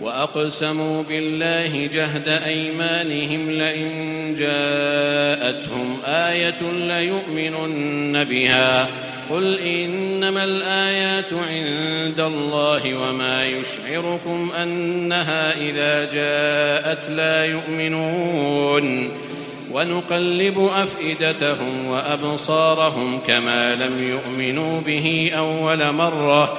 وأقسموا بالله جهد أيمانهم لئن جاءتهم آية ليؤمنن بها قل إنما الآيات عند الله وما يشعركم أنها إذا جاءت لا يؤمنون ونقلب أفئدتهم وأبصارهم كما لم يؤمنوا به أول مرة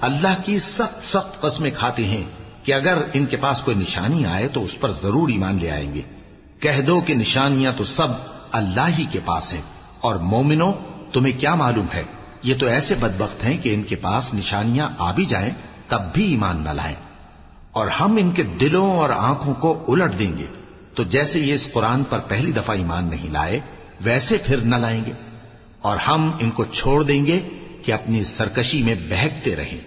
اللہ کی سخت سخت قسمیں کھاتے ہیں کہ اگر ان کے پاس کوئی نشانی آئے تو اس پر ضرور ایمان لے آئیں گے۔ کہہ دو کہ نشانیاں تو سب اللہ ہی کے پاس ہیں اور مومنو تمہیں کیا معلوم ہے؟ یہ تو ایسے بدبخت ہیں کہ ان کے پاس نشانیاں آ بھی جائیں تب بھی ایمان نہ لائیں۔ اور ہم ان کے دلوں اور آنکھوں کو الٹ دیں گے۔ تو جیسے یہ اس قرآن پر پہلی دفعہ ایمان نہیں لائے، ویسے پھر نہ لائیں گے۔ اور ہم ان کو چھوڑ دیں گے کہ اپنی سرکشی میں بہکتے رہیں۔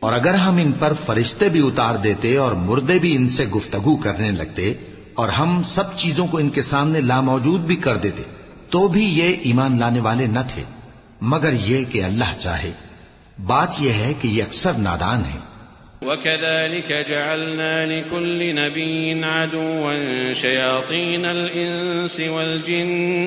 اور اگر ہم ان پر فرشتے بھی اتار دیتے اور مردے بھی ان سے گفتگو کرنے لگتے اور ہم سب چیزوں کو ان کے سامنے لاموجود بھی کر دیتے، تو بھی یہ ایمان لانے والے نہ تھے۔ مگر یہ کہ اللہ چاہے۔ بات یہ ہے کہ یہ اکثر نادان ہیں۔ وكذلك جعلنا لكل نبي عدوا شياطين الإنس والجن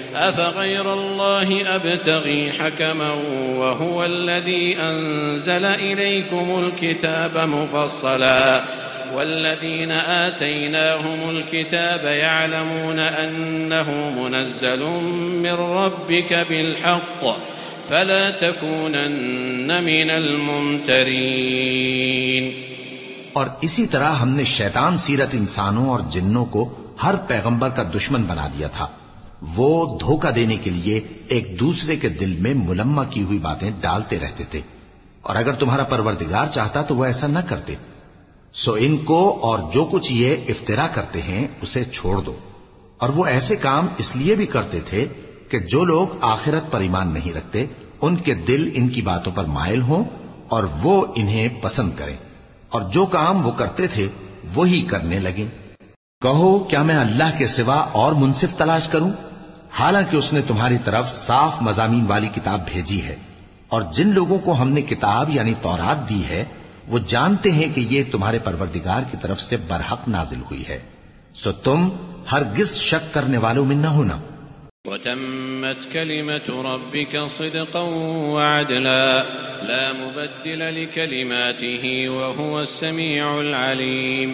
أفغير الله أبتغي حكما وهو الذي أنزل إليكم الكتاب مفصلا والذين آتيناهم الكتاب يعلمون أنه منزل من ربك بالحق فلا تكونن من الممترين اور اسی طرح ہم نے شیطان سیرت انسانوں اور جنوں کو ہر پیغمبر کا دشمن بنا دیا تھا۔ وہ دھوکہ دینے کے لیے ایک دوسرے کے دل میں ملما کی ہوئی باتیں ڈالتے رہتے تھے۔ اور اگر تمہارا پروردگار چاہتا تو وہ ایسا نہ کرتے۔ سو ان کو اور جو کچھ یہ افطرا کرتے ہیں، اسے چھوڑ دو۔ اور وہ ایسے کام اس لیے بھی کرتے تھے کہ جو لوگ آخرت پر ایمان نہیں رکھتے، ان کے دل ان کی باتوں پر مائل ہوں اور وہ انہیں پسند کریں۔ اور جو کام وہ کرتے تھے، وہی کرنے لگے کہو، کیا میں اللہ کے سوا اور منصف تلاش کروں؟ حالانکہ اس نے تمہاری طرف صاف مضامین والی کتاب بھیجی ہے، اور جن لوگوں کو ہم نے کتاب یعنی تورات دی ہے، وہ جانتے ہیں کہ یہ تمہارے پروردگار کی طرف سے برحق نازل ہوئی ہے۔ سو تم ہرگز شک کرنے والوں میں نہ ہونا۔ وتمت كلمة ربك صدقا وعدلا، لا مبدل لكلماته وهو السميع العليم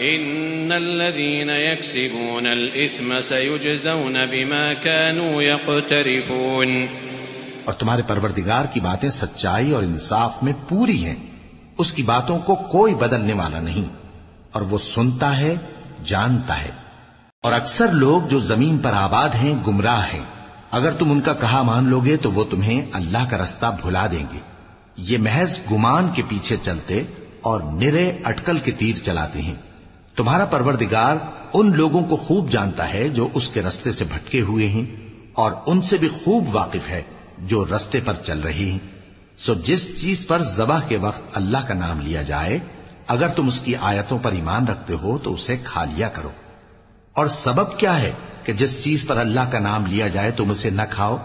إن الذين يكسبون الإثم سيجزون بما كانوا يقترفون اور تمہارے پروردگار کی باتیں سچائی اور انصاف میں پوری ہیں۔ اس کی باتوں کو کوئی بدلنے والا نہیں۔ اور وہ سنتا ہے، جانتا ہے۔ اور اکثر لوگ جو زمین پر آباد ہیں، گمراہ ہیں۔ اگر تم ان کا کہا مان لو گے تو وہ تمہیں اللہ کا رستہ بھلا دیں گے۔ یہ محض گمان کے پیچھے چلتے اور نرے اٹکل کے تیر چلاتے ہیں۔ تمہارا پروردگار ان لوگوں کو خوب جانتا ہے جو اس کے رستے سے بھٹکے ہوئے ہیں اور ان سے بھی خوب واقف ہے جو رستے پر چل رہی ہیں۔ سو جس چیز پر ذبح کے وقت اللہ کا نام لیا جائے، اگر تم اس کی آیتوں پر ایمان رکھتے ہو تو اسے کھا لیا کرو۔ اور سبب کیا ہے کہ جس چیز پر اللہ کا نام لیا جائے تم اسے نہ کھاؤ؟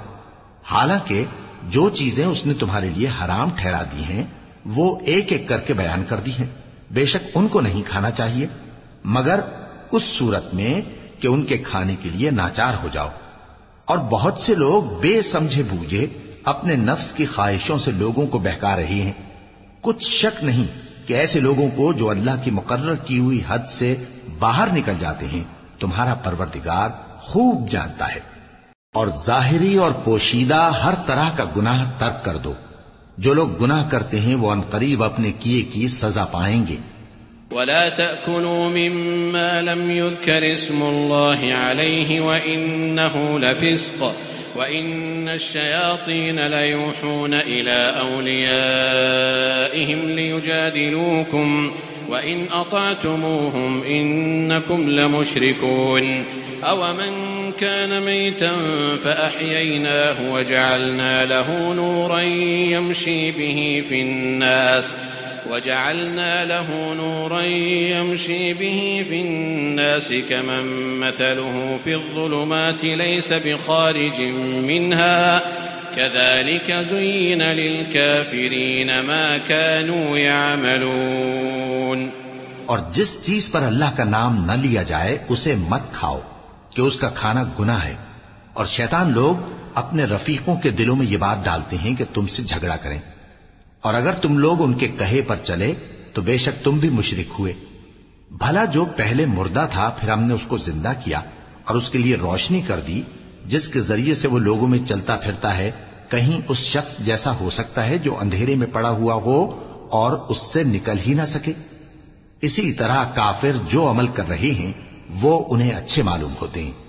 حالانکہ جو چیزیں اس نے تمہارے لیے حرام ٹھہرا دی ہیں، وہ ایک ایک کر کے بیان کر دی ہیں۔ بے شک ان کو نہیں کھانا چاہیے۔ مگر اس صورت میں کہ ان کے کھانے کے لیے ناچار ہو جاؤ۔ اور بہت سے لوگ بے سمجھے بوجھے اپنے نفس کی خواہشوں سے لوگوں کو بہکا رہے ہیں۔ کچھ شک نہیں کہ ایسے لوگوں کو جو اللہ کی مقرر کی ہوئی حد سے باہر نکل جاتے ہیں۔ تمہارا پروردگار خوب جانتا ہے۔ اور ظاہری اور پوشیدہ ہر طرح کا گناہ ترک کر دو۔ جو لوگ گناہ کرتے ہیں وہ ان قریب اپنے کیے کی سزا پائیں گے۔ ولا تأكلوا مما لم يذكر اسم الله عليه وإنه لفسق وإن الشياطين ليوحون إلى أوليائهم ليجادلوكم وإن أطعتموهم إنكم لمشركون أو من كان ميتا فأحييناه وجعلنا له نورا يمشي به في الناس وجعلنا له نورا يمشي به في الناس كمن مثله في الظلمات ليس بخارج منها. كذلك زين للكافرين ما كانوا يعملون. اور جس چیز پر اللہ کا نام نہ لیا جائے، اسے مت کھاؤ، کہ اس کا کھانا گناہ ہے۔ اور شیطان لوگ اپنے رفیقوں کے دلوں میں یہ بات ڈالتے ہیں کہ تم سے جھگڑا کریں۔ اور اگر تم لوگ ان کے کہے پر چلے، تو بے شک تم بھی مشرک ہوئے۔ بھلا جو پہلے مردہ تھا، پھر ہم نے اس کو زندہ کیا اور اس کے لیے روشنی کر دی، جس کے ذریعے سے وہ لوگوں میں چلتا پھرتا ہے۔ کہیں اس شخص جیسا ہو سکتا ہے جو اندھیرے میں پڑا ہوا ہو اور اس سے نکل ہی نہ سکے۔ اسی طرح کافر جو عمل کر رہے ہیں، وہ انہیں اچھے معلوم ہوتے ہیں۔